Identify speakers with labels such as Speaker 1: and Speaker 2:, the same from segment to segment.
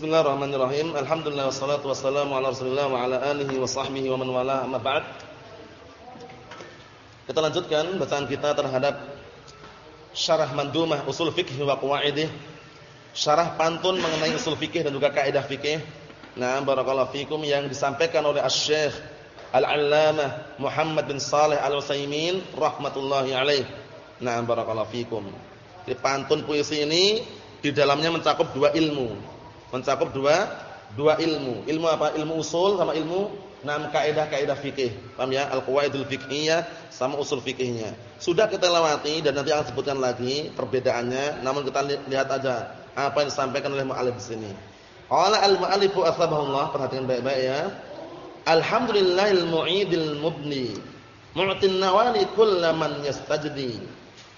Speaker 1: Bismillahirrahmanirrahim. Alhamdulillah wassalatu wassalamu ala Rasulillah wa ala alihi wa sahbihi wa man wala amma ba'd. Kita lanjutkan bacaan kita terhadap syarah mandumah usul fikih wa qawaidih. Syarah pantun mengenai usul fikih dan juga kaidah fikih. Nah, barakallahu fikum yang disampaikan oleh Asy-Syaikh Al-Allamah Muhammad bin Saleh Al-Utsaimin rahmatullahi alaih. Nah, barakallahu fikum. Di pantun puisi ini di dalamnya mencakup dua ilmu mencakup dua dua ilmu. Ilmu apa? Ilmu usul sama ilmu enam kaidah-kaidah fikih. Paham ya? Al-qawaidul fiqhiyah sama usul fikihnya. Sudah kita lewati dan nanti akan sebutkan lagi perbedaannya, namun kita lihat aja apa yang disampaikan oleh mu'alif di sini. Qala al-mu'allifu asbahullah, perhatikan baik-baik ya. Alhamdulillahil mu'idil mubni. Mu'tin nawali kullaman yastajdi.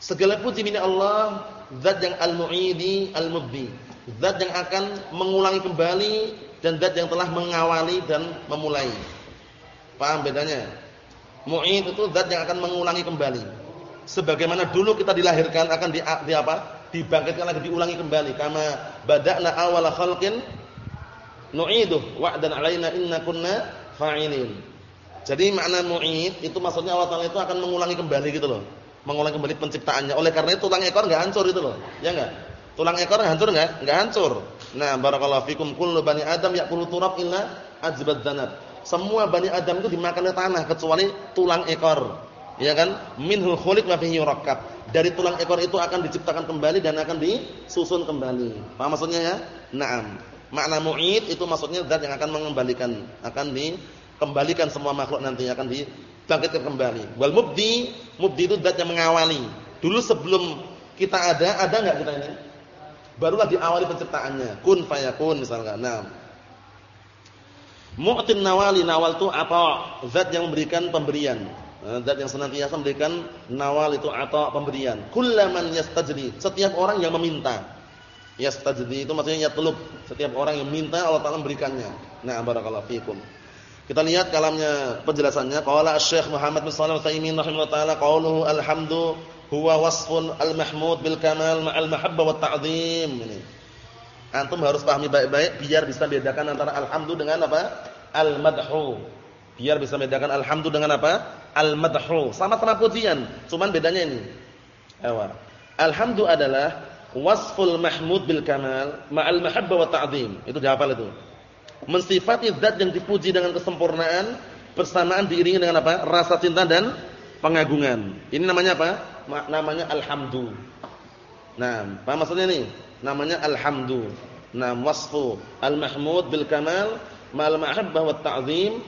Speaker 1: Segala puji milik Allah, zat yang al-mu'idi al-mubni zat yang akan mengulangi kembali dan zat yang telah mengawali dan memulai. Paham bedanya? Mu'id itu zat yang akan mengulangi kembali. Sebagaimana dulu kita dilahirkan akan di, di apa? Dibangkitkan lagi diulangi kembali. Kama bada'na awala khalqin nu'iduh wa'dan 'alaina inna kunna fa'ilin. Jadi makna mu'id itu maksudnya Allah Taala itu akan mengulangi kembali gitu loh. Mengulangi kembali penciptaannya. Oleh karena itu tulang ekor enggak hancur itu loh. Ya enggak? Tulang ekor hancur enggak? Enggak hancur. Nah, barakallahu fikum kullu bani Adam ya'kulu turab illa ajbad dzanab. Semua bani Adam itu dimakan oleh tanah kecuali tulang ekor. Ya kan? Minhul khuliq wa fihi yurakkab. Dari tulang ekor itu akan diciptakan kembali dan akan disusun kembali. Paham maksudnya ya? Naam. Makna mu'id itu maksudnya zat yang akan mengembalikan, akan dikembalikan semua makhluk nanti akan dibangkitkan kembali. Wal mubdi, mubdi itu zat yang mengawali. Dulu sebelum kita ada, ada enggak kita ini? Barulah diawali penciptaannya. Kun fayakun misalkan. Nah. Mu'tin nawali nawal itu apa? Zat yang memberikan pemberian. Eh, zat yang senantiasa memberikan nawal itu atau pemberian. Kullaman yastajri. Setiap orang yang meminta. Yastajri itu maksudnya yatlub. Setiap orang yang minta Allah Taala memberikannya. Nah, barakallahu fikum. Kita lihat kalamnya penjelasannya. Qala Asy-Syaikh Muhammad bin Shalih Al-Utsaimin rahimahullah taala qauluhu alhamdu huwa wasfun al-mahmud bil kamal ma'al mahabbah wa ta'zim ini. Antum harus pahami baik-baik biar bisa bedakan antara alhamdu dengan apa? Al-madhu. Biar bisa bedakan alhamdu dengan apa? Al-madhu. Sama-sama pujian, cuman bedanya ini. Ewa. Alhamdu adalah wasful mahmud bil kamal ma'al mahabbah wa ta'zim. Itu dihafal itu. Mensifati zat yang dipuji dengan kesempurnaan bersamaan diiringi dengan apa? Rasa cinta dan pengagungan. Ini namanya apa? Namanya alhamdu. Nah, apa maksudnya ini? Namanya alhamdu. Nah, wasfu al-mahmud bil kamal mal mahabbah wa ta'zim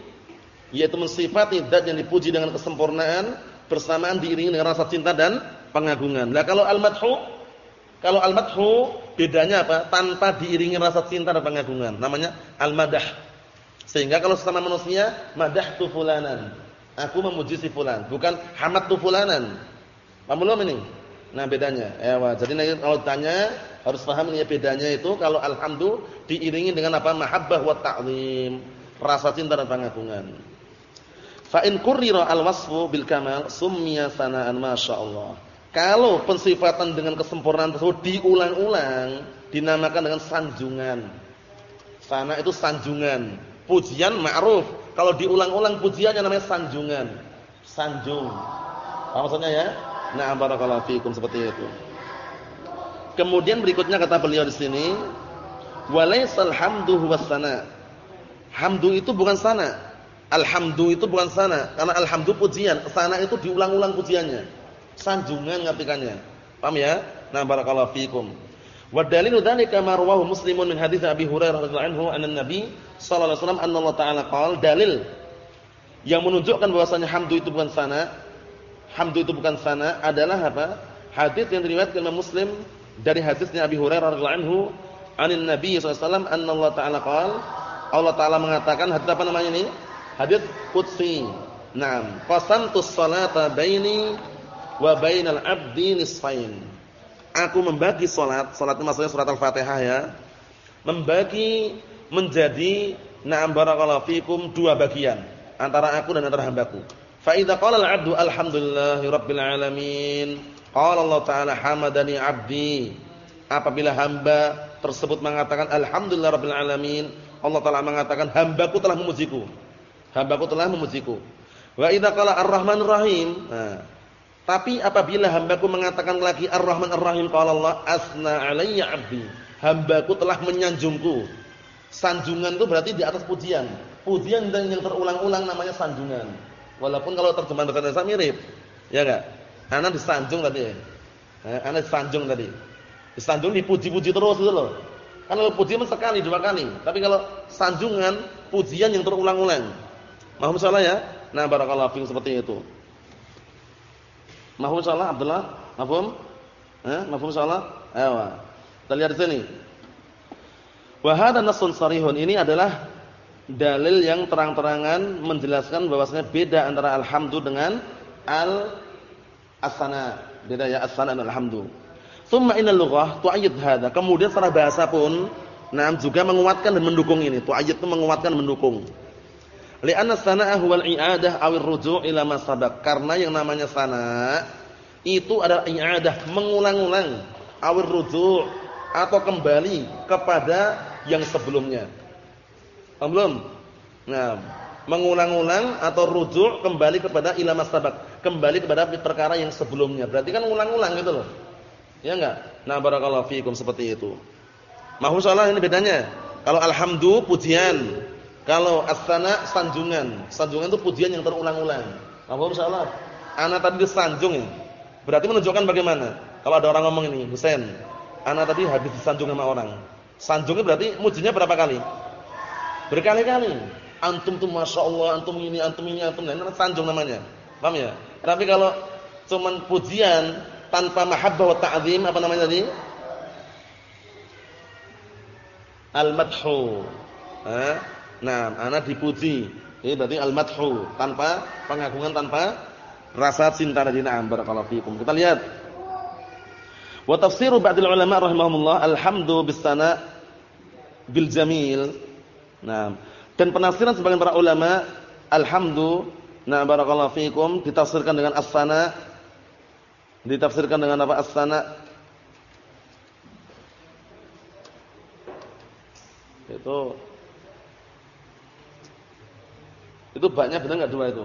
Speaker 1: yaitu mensifati zat yang dipuji dengan kesempurnaan bersamaan diiringi dengan rasa cinta dan pengagungan. Lah kalau al-madhu kalau al-madhu bedanya apa? Tanpa diiringi rasa cinta dan pengagungan. Namanya al-madah. Sehingga kalau sesama manusia madahtu fulanan. Aku memuji si fulan, bukan hamadtu fulanan. Paham belum ini? Nah, bedanya. Ya, jadi nanti kalau tanya harus paham ini ya bedanya itu kalau alhamdulillah diiringi dengan apa? Mahabbah wa ta'zim, rasa cinta dan pengagungan. Fa in qurrira al-wasfu bil kamal summiya sanaan masyaallah. Kalau pensifatan dengan kesempurnaan tersebut diulang-ulang dinamakan dengan sanjungan. Sana itu sanjungan. Pujian ma'ruf. Kalau diulang-ulang pujiannya namanya sanjungan. Sanjung. Apa maksudnya ya? Nah, barakallahu fikum seperti itu. Kemudian berikutnya kata beliau di sini, walaysal hamdu huwassana. Hamdu itu bukan sana. Alhamdu itu bukan sana, karena alhamdu pujian, sana itu diulang-ulang pujiannya. Sanjungan ngartikannya. Paham ya? Nah, barakallahu fikum. Wa dalilu dzalika Muslimun min hadits Abi Hurairah radhiyallahu anhu anna Nabi sallallahu alaihi wasallam anna Allah taala qala dalil yang menunjukkan bahwasanya hamdu itu bukan sana hamdu itu bukan sana adalah apa? Hadis yang diriwayatkan oleh Muslim dari hadisnya Abi Hurairah radhiyallahu anhu anin Nabi sallallahu alaihi wasallam anna Allah taala qala Allah taala mengatakan hadis apa namanya ini? Hadis qudsi. Naam, qasamtus salata baini wa bainal abdi nisfain. Aku membagi salat, salat itu maksudnya surat Al-Fatihah ya. Membagi menjadi na'am barakallahu fikum dua bagian antara aku dan antara hambaku. Fa idza qala al-'abdu alhamdulillahi rabbil alamin, qala Allah taala hamadani 'abdi. Apabila hamba tersebut mengatakan alhamdulillah rabbil alamin, Allah taala mengatakan hambaku telah memujiku. Hambaku telah memujiku. Wa idza qala ar-rahmanur rahim. Nah, tapi apabila hambaku mengatakan lagi ar-rahman ar-rahim qala Allah asna alayya 'abdi. Hambaku telah menyanjungku. Sanjungan itu berarti di atas pujian. Pujian yang terulang-ulang namanya sanjungan. Walaupun kalau terjemahan bahasa Indonesia mirip. Ya enggak? Ana disanjung tadi. Eh, ana disanjung tadi. Disanjung dipuji-puji terus gitu loh. Kan kalau puji sekali, dua kali. Tapi kalau sanjungan, pujian yang terulang-ulang. Mahum salah ya? Nah, barakallahu fiikum seperti itu. Mahum salah Abdullah? Mahum? Eh, mahum salah? Ayo. Kita lihat di sini. Wa hadha nassun sarihun. Ini adalah dalil yang terang-terangan menjelaskan bahwasanya beda antara alhamdu dengan al asana. Beda ya asana dan alhamdu. Tsumma innal lughah tu'ayyid hadza. Kemudian secara bahasa pun nah juga menguatkan dan mendukung ini. Tu'ayyid itu menguatkan dan mendukung. Li'anna sana'ah wal i'adah awir ruju' ila ma. Karena yang namanya sana' itu adalah i'adah, mengulang-ulang, awir ruju' atau kembali kepada yang sebelumnya. Belum? Nah, mengulang-ulang atau rujuk kembali kepada ila sabaq, kembali kepada perkara yang sebelumnya. Berarti kan ulang-ulang gitu loh. Ya enggak? Nah, barakallahu fiikum seperti itu. Mahum salah ini bedanya. Kalau alhamdu pujian, kalau as-sana sanjungan. Sanjungan itu pujian yang terulang-ulang. Mahum salah. Ana tadi disanjung. Berarti menunjukkan bagaimana? Kalau ada orang ngomong ini, Husain, ana tadi habis disanjung sama orang. Sanjungnya berarti mujinya berapa kali? Berkali-kali. Antum tuh Masya Allah, antum ini, antum ini, antum ini. Sanjung namanya. Paham ya? Tapi kalau cuman pujian, tanpa mahabbah wa ta'zim apa namanya tadi? Al-madhu. Nah, ana dipuji. Ini berarti al-madhu, tanpa pengagungan, tanpa rasa cinta tadi. Na'am barakallahu fikum. Kita lihat. Wa tafsiru ba'dil ulama rahimahumullah alhamdu bis-sana bil jamil. Nah, dan penafsiran sebagian para ulama alhamdu nah barakallahu fikum ditafsirkan dengan as-sana. Ditafsirkan dengan apa? As-sana? Itu. Itu banyak benar enggak dua itu?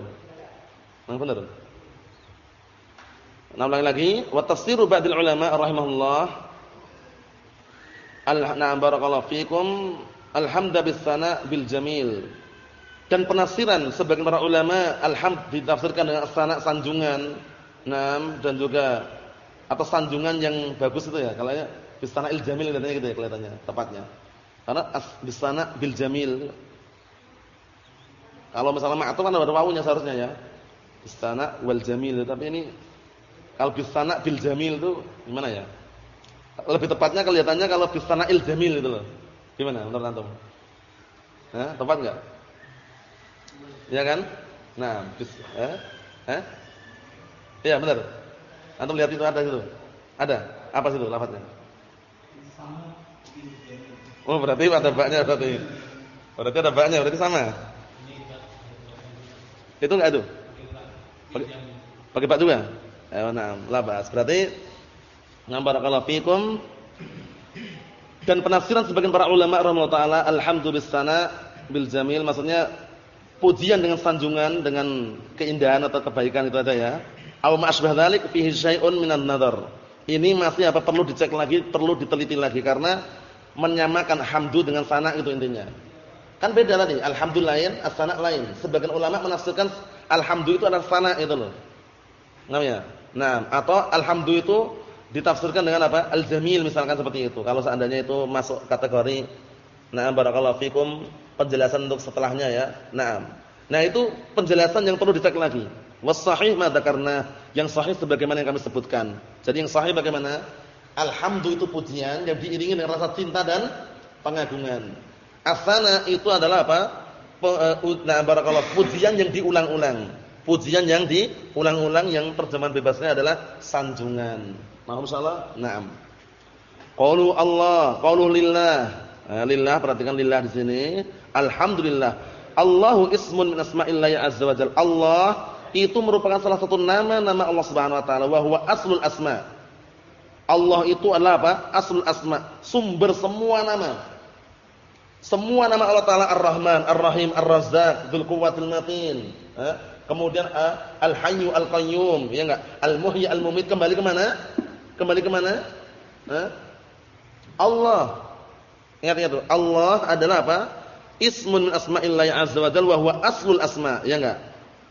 Speaker 1: Yang benar. Nah, ulangi lagi, wa tafsiru ba'dil ulama rahimahullah. Al-na'am barakallahu fikum alhamda bis-sana bil jamil. Dan penafsiran sebagian para ulama alhamd ditafsirkan dengan as-sana sanjungan Naam dan juga atau sanjungan yang bagus itu ya. Kalau ya bisana il jamil katanya gitu ya kelihatannya tepatnya. Karena bisana bil jamil. Kalau misalnya ma'tuf kan ada wawunya seharusnya ya. Bisana wal jamil tapi ini kalau bisana bil jamil itu gimana ya? Lebih tepatnya kelihatannya kalau bisana il jamil itu loh. Gimana menurut antum? Hah, tepat enggak? Ya kan? Nah, bis eh? Eh? Iya benar. Antum lihat itu ada itu. Ada. Apa situ lafaznya? Oh berarti ada baknya berarti. Berarti ada baknya berarti sama. Itu enggak itu? Pakai pakai bak juga? Eh nah, labas. Berarti ngambarakallahu fikum dan penafsiran sebagian para ulama rahimahullah taala alhamdulillah bil jamil maksudnya pujian dengan sanjungan dengan keindahan atau kebaikan itu ada ya Aw ma asbah dzalik fihi syai'un minan nadhar. Ini masih apa perlu dicek lagi, perlu diteliti lagi karena menyamakan hamdu dengan sana itu intinya. Kan beda tadi, alhamdulillah lain, as-sana lain. Sebagian ulama menafsirkan alhamdu itu adalah sana itu loh. Namanya. Nah, atau alhamdu itu ditafsirkan dengan apa? Al-jamil misalkan seperti itu. Kalau seandainya itu masuk kategori Nah, barakallahu fikum penjelasan untuk setelahnya ya. Nah, nah itu penjelasan yang perlu dicek lagi. Was sahih karena yang sahih sebagaimana yang kami sebutkan. Jadi yang sahih bagaimana? Alhamdu itu pujian yang diiringi dengan rasa cinta dan pengagungan. Asana itu adalah apa? Eh, nah, barakallahu pujian yang diulang-ulang. Pujian yang diulang-ulang yang terjemahan bebasnya adalah sanjungan. Mahum salah? Naam. Qaulu Allah, qaulu lillah. Nah, lillah perhatikan lillah di sini. Alhamdulillah. Allahu ismun min asma'illahi azza wajalla. Allah itu merupakan salah satu nama-nama Allah Subhanahu wa taala wa huwa aslul asma. Allah itu adalah apa? Aslul asma, sumber semua nama. Semua nama Allah Taala Ar-Rahman, Ar-Rahim, Ar-Razzaq, Dzul Quwwatil Matin. Kemudian Al-Hayyu Al-Qayyum, ya enggak? Al-Muhyi Al-Mumit kembali ke mana? Kembali ke mana? Allah. Ingat-ingat tuh, Allah adalah apa? Ismun min asma'illahi azza wa jalla wa aslul asma, ya enggak?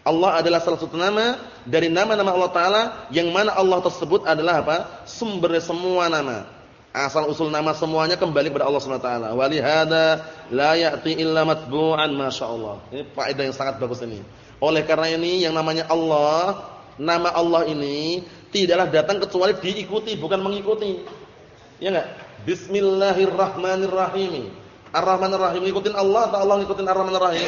Speaker 1: Allah adalah salah satu nama dari nama-nama Allah Taala yang mana Allah tersebut adalah apa? Sumber semua nama. Asal usul nama semuanya kembali kepada Allah Subhanahu wa taala. Walihada la ya'ti illa matbu'an masyaallah. Ini faedah yang sangat bagus ini. Oleh karena ini yang namanya Allah, nama Allah ini tidaklah datang kecuali diikuti bukan mengikuti. Ya enggak? Bismillahirrahmanirrahim. Ar-Rahman Ar-Rahim ikutin Allah atau Allah ikutin Ar-Rahman Ar-Rahim?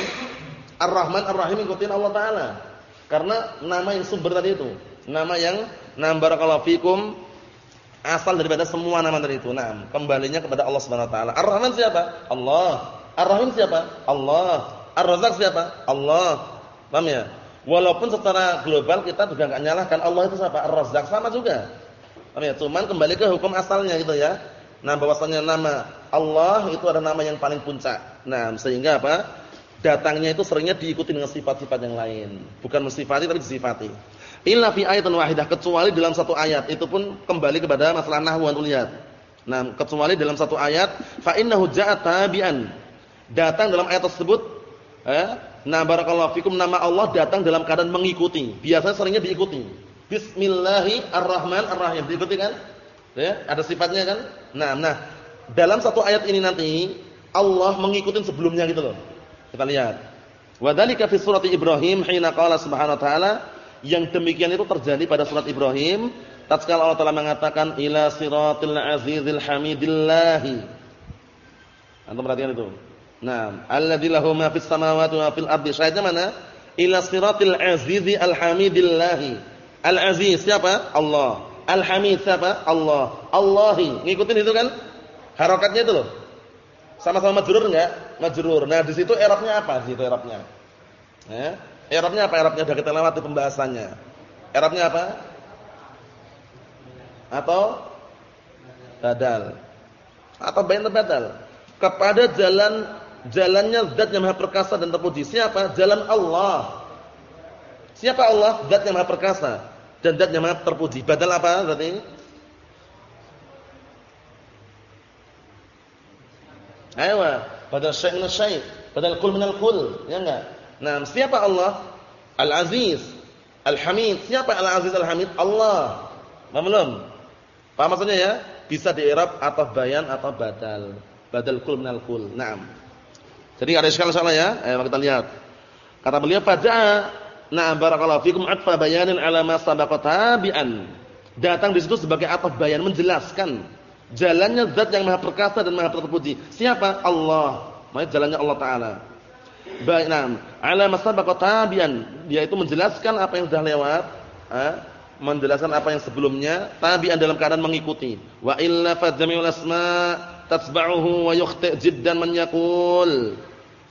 Speaker 1: Ar-Rahman Ar-Rahim ikutin Allah taala. Karena nama yang sumber tadi itu, nama yang nam barakallahu fikum asal daripada semua nama tadi itu. Nah, kembalinya kepada Allah Subhanahu wa taala. Ar-Rahman siapa? Allah. Ar-Rahim siapa? Allah. Ar-Razzaq siapa? Allah. Paham ya? Walaupun secara global kita juga enggak nyalahkan Allah itu siapa? Ar-Razzaq sama juga. Ya? Cuman kembali ke hukum asalnya gitu ya. Nah, bahwasanya nama Allah itu adalah nama yang paling puncak. Nah, sehingga apa? datangnya itu seringnya diikuti dengan sifat-sifat yang lain. Bukan mensifati tapi disifati. Illa fi ayatin wahidah kecuali dalam satu ayat. Itu pun kembali kepada masalah nahwu antum lihat. Nah, kecuali dalam satu ayat fa innahu ja'a tabi'an. Datang dalam ayat tersebut eh nah barakallahu fikum nama Allah datang dalam keadaan mengikuti. Biasanya seringnya diikuti. Bismillahirrahmanirrahim. Diikuti kan? Ya, ada sifatnya kan? Nah, nah, dalam satu ayat ini nanti Allah mengikuti sebelumnya gitu loh. Kita lihat. Wa dzalika fi surat Ibrahim hina qala subhanahu wa ta'ala yang demikian itu terjadi pada surat Ibrahim tatkala Allah Taala mengatakan ila siratil azizil hamidillahi. Antum perhatikan itu. Nah, alladzi lahu ma fis samawati wa fil ardi. Syahidnya mana? Ila siratil azizi alhamidillahi. Al-aziz siapa? Allah. Al-hamid siapa? Allah. Allahi. Ngikutin itu kan? Harokatnya itu loh. Sama-sama majrur enggak? Majrur. Nah, di situ i'rabnya apa? Di situ i'rabnya. Ya. I'rabnya apa? I'rabnya sudah kita lewati pembahasannya. I'rabnya apa? Atau badal. Atau bayan badal. Kepada jalan jalannya zat yang maha perkasa dan terpuji. Siapa? Jalan Allah. Siapa Allah? Zat yang maha perkasa dan zat yang maha terpuji. Badal apa berarti? Ayo, badal syai' min syai', badal kul min kul, ya enggak? Nah, siapa Allah? Al-Aziz, Al-Hamid. Siapa Al-Aziz Al-Hamid? Allah. Paham belum? Paham maksudnya ya? Bisa di i'rab atau bayan atau badal. Badal kul min kul. Naam. Jadi ada sekali salah ya. Ayo kita lihat. Kata beliau pada Nah, barakallahu fikum atfa bayanin ala ma sabaqa tabi'an. Datang di situ sebagai ataf bayan menjelaskan Jalannya zat yang maha perkasa dan maha terpuji. Siapa? Allah. Maksudnya jalannya Allah Ta'ala. Baik, nah. Ala masabaqa tabi'an. Dia itu menjelaskan apa yang sudah lewat. Eh? Menjelaskan apa yang sebelumnya. Tabi'an dalam keadaan mengikuti. Wa illa fadzami'ul asma' tatsba'uhu wa yukhti' jiddan man.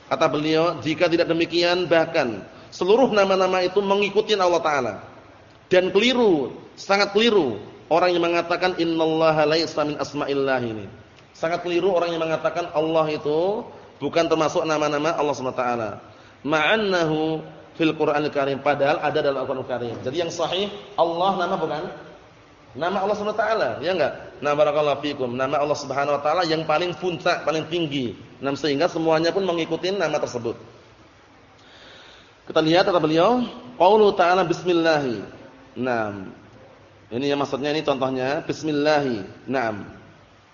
Speaker 1: Kata beliau, jika tidak demikian bahkan seluruh nama-nama itu mengikuti Allah Ta'ala. Dan keliru, sangat keliru Orang yang mengatakan innallaha laisa min asma'illah ini. Sangat keliru orang yang mengatakan Allah itu bukan termasuk nama-nama Allah Subhanahu wa taala. Ma'annahu fil Qur'anil Karim padahal ada dalam Al-Qur'an Karim. Jadi yang sahih Allah nama bukan? Nama Allah Subhanahu wa ya enggak? Nama barakallahu fikum. Nama Allah Subhanahu wa taala yang paling puncak, paling tinggi. Nah, sehingga semuanya pun mengikuti nama tersebut. Kita lihat kata beliau, qaulu ta'ala bismillah. Nah, ini yang maksudnya ini contohnya bismillah. Naam.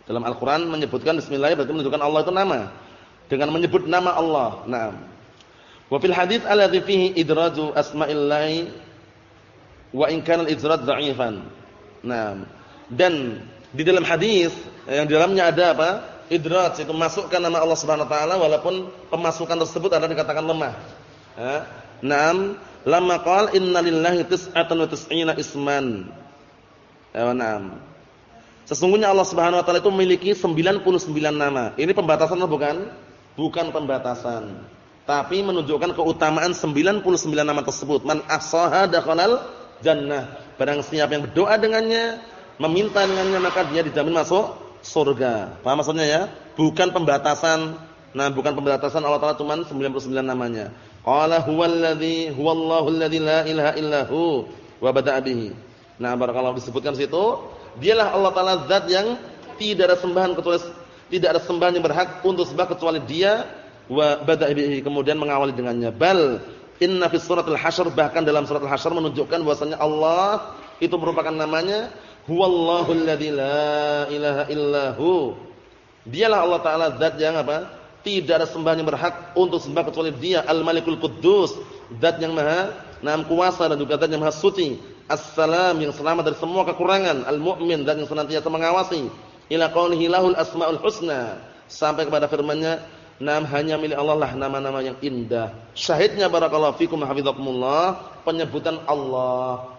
Speaker 1: Dalam Al-Qur'an menyebutkan bismillah berarti menunjukkan Allah itu nama. Dengan menyebut nama Allah. Naam. Wa fil hadits alladhi fihi idraju asma'illah wa in kana al-idrad dha'ifan. Naam. Dan di dalam hadis yang di dalamnya ada apa? Idraj itu masukkan nama Allah Subhanahu wa taala walaupun pemasukan tersebut ada dikatakan lemah. Ha? Naam, lamma qala inna lillahi tis'atan wa tis'ina isman. Naam. Sesungguhnya Allah Subhanahu wa taala itu memiliki 99 nama. Ini pembatasan atau bukan? Bukan pembatasan. Tapi menunjukkan keutamaan 99 nama tersebut. Man ahsaha dakhalal jannah. Barang siapa yang berdoa dengannya, meminta dengannya maka dia dijamin masuk surga. Paham maksudnya ya? Bukan pembatasan. Nah, bukan pembatasan Allah Taala cuma 99 namanya. Qala huwallazi huwallahu alladzi la ilaha illahu wa bada'a bihi. Nah, barakallahu disebutkan situ, dialah Allah Taala zat yang tidak ada sembahan kecuali tidak ada sembahan yang berhak untuk sembah kecuali Dia wa bada'a bihi kemudian mengawali dengannya. Bal inna fi suratul hasyr bahkan dalam surat al-hasyr menunjukkan bahwasanya Allah itu merupakan namanya Huwallahu alladzi la ilaha illahu. Dialah Allah taala zat yang apa? Tidak ada sembahan yang berhak untuk sembah kecuali Dia, Al-Malikul Quddus, zat yang maha Naam kuasa dan juga zat yang maha suci. Assalam yang selamat dari semua kekurangan, Al-Mu'min zat yang senantiasa mengawasi. Ila qaulihi lahul asmaul husna. Sampai kepada firman-Nya, Nam hanya milik Allah lah nama-nama yang indah. Syahidnya barakallahu fikum hafizakumullah, penyebutan Allah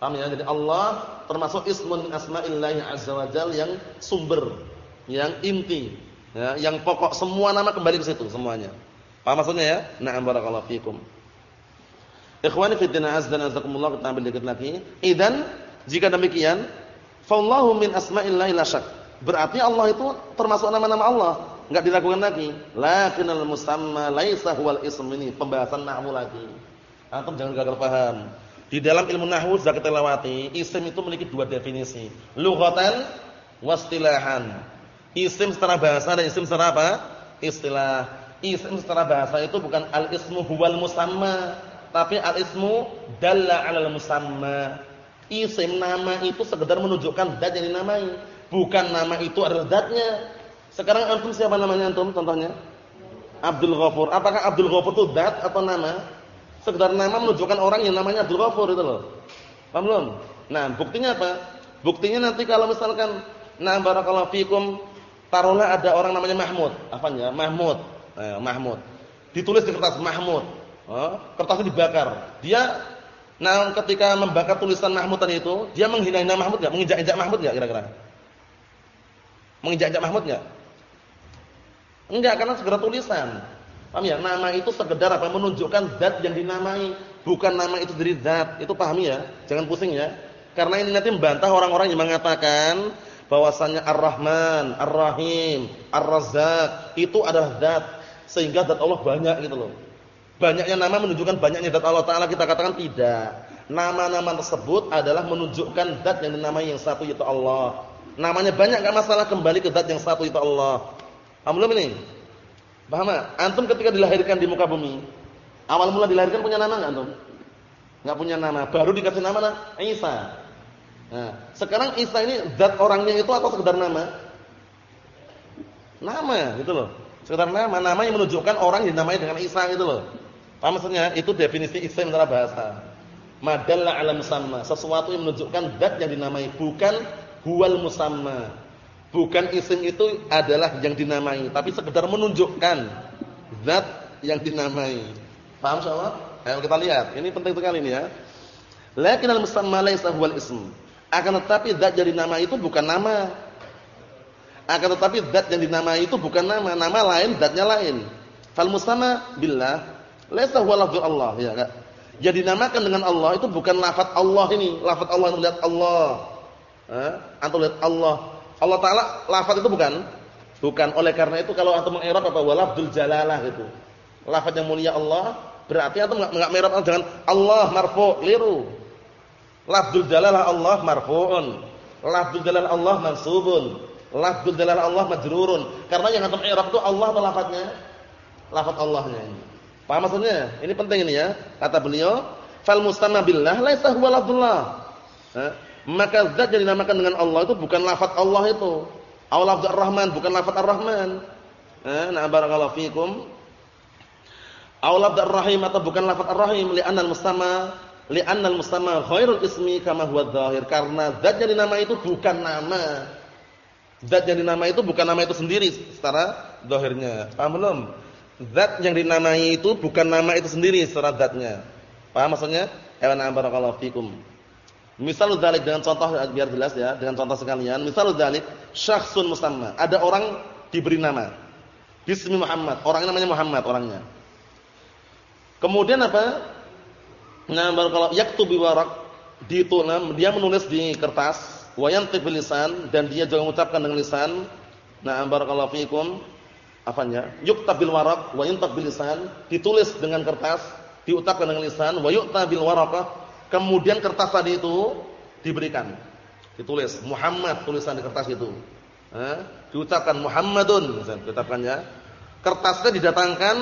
Speaker 1: Paham ya? Jadi Allah termasuk ismun min asma'illahi azza wajal yang sumber, yang inti, ya, yang pokok semua nama kembali ke situ semuanya. Paham maksudnya ya? Na'am barakallahu fikum. Ikhwani fi din azza wa jazakumullah kita ambil dikit lagi. Idan jika demikian, fallahu min asma'illahi la syak. Berarti Allah itu termasuk nama-nama Allah, enggak diragukan lagi. Lakinnal musamma laisa huwal ism ini pembahasan nahwu lagi. Antum jangan gagal paham. Di dalam ilmu nahwu sudah kita lewati, isim itu memiliki dua definisi, lughatan wastilahan. Isim secara bahasa dan isim secara apa? Istilah. Isim secara bahasa itu bukan al-ismu huwal musamma, tapi al-ismu dalla 'alal musamma. Isim nama itu sekedar menunjukkan zat yang dinamai, bukan nama itu adalah zatnya. Sekarang antum siapa namanya antum contohnya? Abdul Ghafur. Apakah Abdul Ghafur itu zat atau nama? Sekedar nama menunjukkan orang yang namanya Abdul Ghafur itu loh. Paham belum? Nah, buktinya apa? Buktinya nanti kalau misalkan nah barakallahu fikum taruhlah ada orang namanya Mahmud, apa ya? Mahmud. Eh, Mahmud. Ditulis di kertas Mahmud. Oh, kertasnya dibakar. Dia nah ketika membakar tulisan Mahmud itu, dia menghina-hina Mahmud enggak? Menginjak-injak Mahmud enggak kira-kira? Menginjak-injak Mahmud enggak? Enggak, karena segera tulisan. Paham ya? Nama itu sekedar apa? Menunjukkan zat yang dinamai, bukan nama itu dari zat. Itu pahami ya? Jangan pusing ya. Karena ini nanti membantah orang-orang yang mengatakan bahwasannya Ar-Rahman, Ar-Rahim, Ar-Razzaq itu adalah zat sehingga zat Allah banyak gitu loh. Banyaknya nama menunjukkan banyaknya zat Allah taala kita katakan tidak. Nama-nama tersebut adalah menunjukkan zat yang dinamai yang satu yaitu Allah. Namanya banyak enggak masalah kembali ke zat yang satu yaitu Allah. Paham belum ini? Paham Antum ketika dilahirkan di muka bumi, awal mula dilahirkan punya nama enggak antum? Enggak punya nama, baru dikasih nama lah Isa. Nah, sekarang Isa ini zat orangnya itu atau sekedar nama? Nama, gitu loh. Sekedar nama, nama yang menunjukkan orang yang dinamai dengan Isa gitu loh. Paham maksudnya? Itu definisi isim secara bahasa. Madalla ala musamma, sesuatu yang menunjukkan zat yang dinamai, bukan huwal musamma. Bukan isim itu adalah yang dinamai, tapi sekedar menunjukkan zat yang dinamai. Paham insyaallah? Ayo kita lihat. Ini penting sekali ini ya. Lakinnal musamma laisa huwal ism. Akan tetapi zat yang dinamai itu bukan nama. Akan tetapi zat yang dinamai itu bukan nama, nama lain, zatnya lain. Fal musamma billah laisa huwa lafzul Allah, ya enggak? Yang dinamakan dengan Allah itu bukan lafaz Allah ini, lafaz Allah yang lihat Allah. Eh? Antum lihat Allah Allah taala lafaz itu bukan bukan oleh karena itu kalau antum mengi'rab apa walafdzul jalalah itu. Lafaz yang mulia Allah berarti antum enggak mengi'rab dengan Allah marfu' liru. Lafdzul jalalah Allah marfu'un. Lafdzul jalalah Allah mansubun. Lafdzul jalalah Allah majrurun. Karena yang antum i'rab itu Allah atau lafaznya? Lafaz Allahnya ini. Paham maksudnya? Ini penting ini ya. Kata beliau, fal mustanna billah laisa huwa lafdzullah. Maka zat yang dinamakan dengan Allah itu bukan lafaz Allah itu. Aw lafaz Ar-Rahman bukan lafaz Ar-Rahman. Eh, nah barakallahu fikum. Aw lafaz Ar-Rahim atau bukan lafaz Ar-Rahim li'anna al-mustama li'anna al-mustama khairul ismi kama huwa dhahir karena zat yang dinamai itu bukan nama. Zat yang dinamai itu bukan nama itu sendiri secara zahirnya. Paham belum? Zat yang dinamai itu bukan nama itu sendiri secara zatnya. Paham maksudnya? Ewan barakallahu fikum. Misal dzalik dengan contoh biar jelas ya, dengan contoh sekalian. Misal dzalik syakhsun musamma. Ada orang diberi nama. Bismi Muhammad. Orangnya namanya Muhammad orangnya. Kemudian apa? Nah, kalau yaktubi warak ditulam, dia menulis di kertas wa yantiq bil lisan dan dia juga mengucapkan dengan lisan. Nah, barakallahu fikum. Apanya? Yuktab bil waraq wa yantiq bil lisan, ditulis dengan kertas, diucapkan dengan lisan, wa yu'ta bil waraqah. Kemudian kertas tadi itu diberikan. Ditulis Muhammad tulisan di kertas itu. Eh, diucapkan Muhammadun misalnya diucapkannya. Kertasnya didatangkan,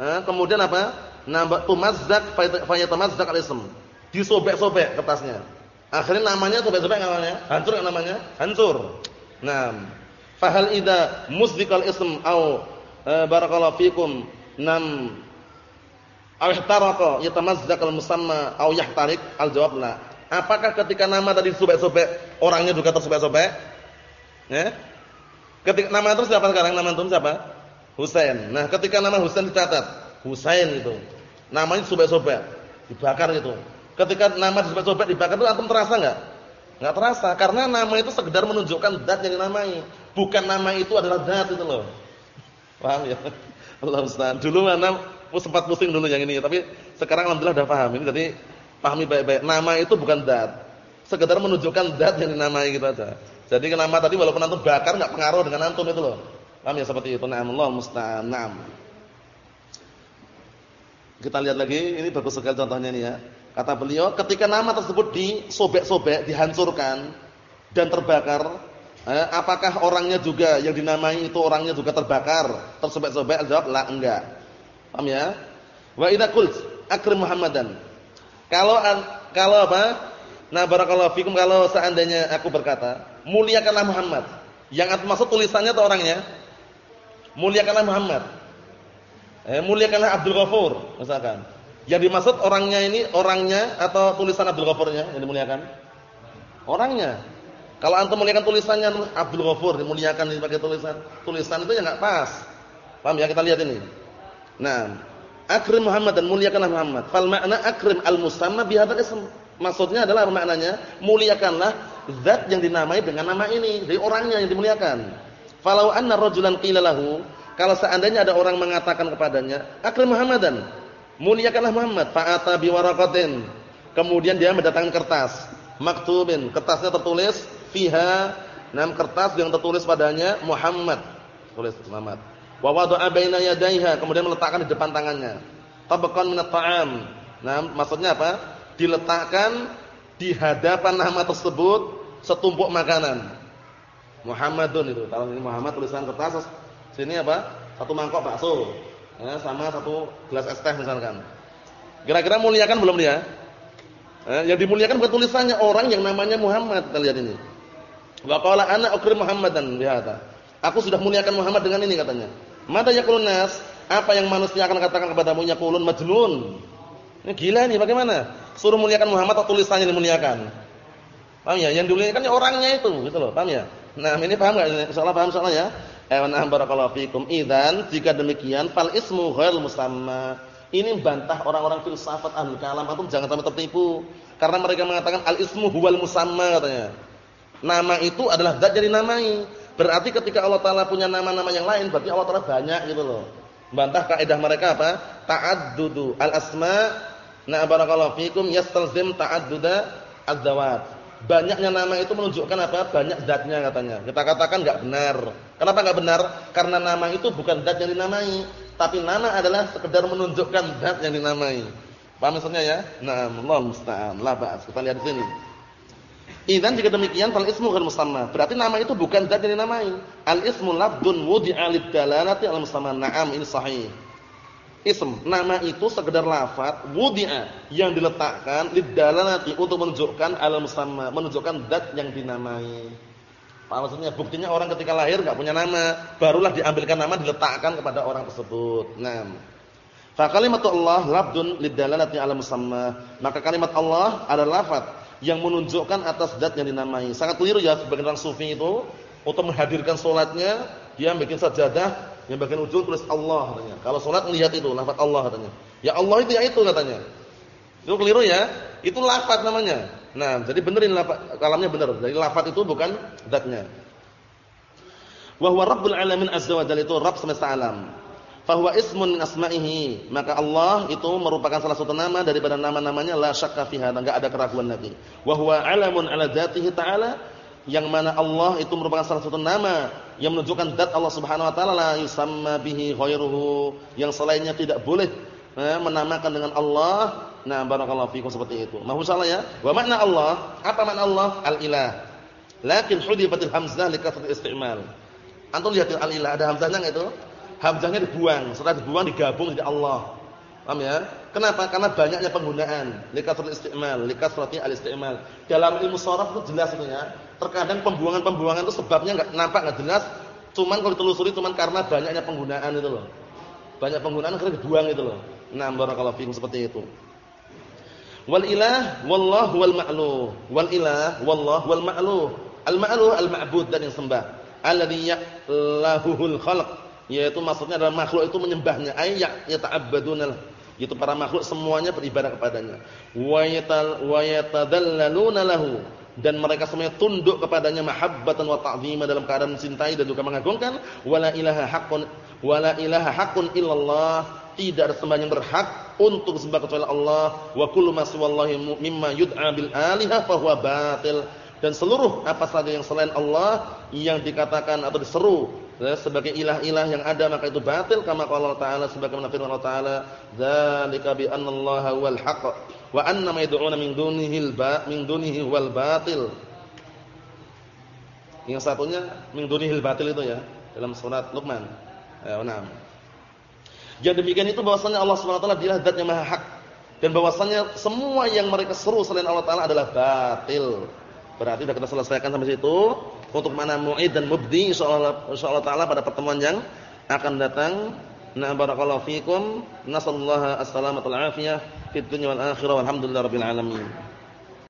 Speaker 1: eh, kemudian apa? Nambah tumazzaq fa yatamazzaq al-ism. Disobek-sobek kertasnya. Akhirnya namanya sobek-sobek namanya. Hancur namanya? Hancur. Nah, fahal idza ism au e, barakallahu fikum nam aw ihtaraqa yatamazzaq al-musamma au yahtarik al-jawab la. Apakah ketika nama tadi sobek-sobek orangnya juga tersobek-sobek? Ya? Ketika nama itu siapa sekarang? Nama itu siapa? Husain. Nah, ketika nama Husain dicatat, Husain itu. Namanya sobek-sobek, dibakar gitu. Ketika nama disebut-sebut dibakar itu antum terasa enggak? Enggak terasa karena nama itu sekedar menunjukkan zat yang dinamai. Bukan nama itu adalah zat itu loh. Paham ya? Allah Ustaz. Dulu mana sempat pusing dulu yang ini, tapi sekarang alhamdulillah sudah paham. Ini jadi pahami baik-baik. Nama itu bukan zat. Sekedar menunjukkan zat yang dinamai gitu aja. Jadi nama tadi walaupun antum bakar enggak pengaruh dengan antum itu loh. Paham ya seperti itu. Na'am Allah musta'an. Naam. Kita lihat lagi, ini bagus sekali contohnya ini ya. Kata beliau, ketika nama tersebut disobek-sobek, dihancurkan dan terbakar, eh, apakah orangnya juga yang dinamai itu orangnya juga terbakar, tersobek-sobek? Jawab, la enggak. Paham ya? Wa idza qult akrim Muhammadan. Kalau kalau apa? Nah, barakallahu fikum kalau seandainya aku berkata, muliakanlah Muhammad. Yang aku maksud tulisannya atau orangnya? Muliakanlah Muhammad. Eh, muliakanlah Abdul Ghafur, misalkan. Yang dimaksud orangnya ini orangnya atau tulisan Abdul Ghafurnya yang dimuliakan? Orangnya. Kalau antum muliakan tulisannya Abdul Ghafur dimuliakan pakai tulisan tulisan itu ya enggak pas. Paham ya kita lihat ini. Nah, akrim Muhammad dan muliakanlah Muhammad. Fal makna akrim al-musamma bi hadzal ism. Maksudnya adalah maknanya muliakanlah zat yang dinamai dengan nama ini, dari orangnya yang dimuliakan. Falau anna rajulan qila lahu, kalau seandainya ada orang mengatakan kepadanya, akrim Muhammadan, Muliakanlah Muhammad fa'ata biwaraqatin. Kemudian dia mendatangkan kertas, maktubin, kertasnya tertulis fiha enam kertas yang tertulis padanya Muhammad. Tulis Muhammad. Wa wada'a baina yadayha, kemudian meletakkan di depan tangannya. Tabaqan minat ta'am. Nah, maksudnya apa? Diletakkan di hadapan nama tersebut setumpuk makanan. Muhammadun itu. Kalau ini Muhammad tulisan kertas, sini apa? Satu mangkok bakso ya, sama satu gelas es teh misalkan. Kira-kira muliakan belum dia? Eh, yang dimuliakan bukan tulisannya orang yang namanya Muhammad. Kita lihat ini. Wa qala ana ukrim Muhammadan bihadza. Aku sudah muliakan Muhammad dengan ini katanya. Mata yaqulun nas? Apa yang manusia akan katakan kepadamu yaqulun majnun. Ini gila nih bagaimana? Suruh muliakan Muhammad atau tulisannya dimuliakan? Paham ya? Yang dimuliakan orangnya itu, gitu loh. Paham ya? Nah, ini paham enggak? Insyaallah paham soalnya ya. Eh na'am barakallahu fikum. Idzan jika demikian fal ismu ghair musamma. Ini bantah orang-orang filsafat ahli kalam antum jangan sampai tertipu. Karena mereka mengatakan al ismu huwal musamma katanya. Nama itu adalah zat jadi namai. Berarti ketika Allah taala punya nama-nama yang lain berarti Allah taala banyak gitu loh. Bantah kaidah mereka apa? Ta'addudu al asma. Na'am barakallahu fikum yastalzim ta'adduda adzawat banyaknya nama itu menunjukkan apa? Banyak zatnya katanya. Kita katakan enggak benar. Kenapa enggak benar? Karena nama itu bukan zat yang dinamai, tapi nama adalah sekedar menunjukkan zat yang dinamai. Paham maksudnya ya? Nah, Allah musta'an. La ba'as. Kita lihat di sini. Idan jika demikian fal ismu ghairu musamma. Berarti nama itu bukan zat yang dinamai. Al ismu labdun wudi'a lid dalalati al musamma. Na'am, ini sahih ism. Nama itu sekedar lafaz wudi'a yang diletakkan lidalalati untuk menunjukkan al musamma, menunjukkan zat yang dinamai. Apa maksudnya? Buktinya orang ketika lahir enggak punya nama, barulah diambilkan nama diletakkan kepada orang tersebut. Nah, fa kalimatu Allah labdun lidalalati al musamma. Maka kalimat Allah adalah lafaz yang menunjukkan atas zat yang dinamai. Sangat keliru ya sebagian orang sufi itu untuk menghadirkan salatnya dia bikin sajadah yang bagian ujung tulis Allah katanya. Kalau salat melihat itu lafaz Allah katanya. Ya Allah itu ya itu katanya. Itu keliru ya. Itu lafaz namanya. Nah, jadi benerin lafaz kalamnya bener. Jadi lafaz itu bukan zatnya. Wa huwa Rabbul Alamin azza wa jalla itu Rabb semesta alam. Fahuwa ismun min asma'ihi. Maka Allah itu merupakan salah satu nama daripada nama-namanya la syakka fi hadza, ada keraguan lagi. Wa huwa alamun ala dzatihi ta'ala yang mana Allah itu merupakan salah satu nama yang menunjukkan zat Allah Subhanahu wa taala la yusamma bihi ghairuhu yang selainnya tidak boleh eh, menamakan dengan Allah. Nah, barakallahu fikum seperti itu. Mahu salah ya? Wa makna Allah, apa makna Allah? Al-ilah. Lakin hudifatil hamzah li kasratil isti'mal. Antum lihat al-ilah ada hamzahnya enggak itu? Hamzahnya dibuang, setelah dibuang digabung jadi Allah. Paham ya? Kenapa? Karena banyaknya penggunaan. Likasratul isti'mal, likasrati al-isti'mal. Dalam ilmu sharaf itu jelas itu ya. Terkadang pembuangan-pembuangan itu sebabnya enggak nampak enggak jelas, cuman kalau ditelusuri cuman karena banyaknya penggunaan itu loh. Banyak penggunaan akhirnya dibuang itu loh. Nah, barakallahu fiikum seperti itu. Wal ilah wallahu wal ma'luh. Wal ilah wallahu wal ma'luh. Al ma'luh al ma'bud dan yang sembah. Alladhi ya'lahuhul khalq. Yaitu maksudnya adalah makhluk itu menyembahnya. Ay yata'abbaduna itu para makhluk semuanya beribadah kepadanya. Wa yatadallaluna lahu. Dan mereka semuanya tunduk kepadanya mahabbatan wa ta'zima dalam keadaan mencintai dan juga mengagungkan. Wala ilaha haqqun wala ilaha haqqun illallah. Tidak ada sembahan yang berhak untuk disembah kecuali Allah. Wa kullu ma siwallahi mimma yud'a bil aliha fa huwa batil. Dan seluruh apa saja yang selain Allah yang dikatakan atau diseru ya, sebagai ilah-ilah yang ada maka itu batil kama qala Allah taala sebagaimana firman Allah taala dzalika bi anna Allah wal haqq wa anna ma yad'una min dunihi ba min dunihi wal batil. Yang satunya min dunihi al batil itu ya dalam surat Luqman. Ya nah yang demikian itu bahwasanya Allah Subhanahu wa taala dialah zat yang maha hak. Dan bahwasanya semua yang mereka seru selain Allah taala adalah batil Berarti sudah kita selesaikan sampai situ. Untuk mana mu'id dan mubdi insyaallah insyaallah taala pada pertemuan yang akan datang. Na barakallahu fikum. Nasallahu as-salamata afiyah fid dunya wal akhirah walhamdulillahirabbil alamin.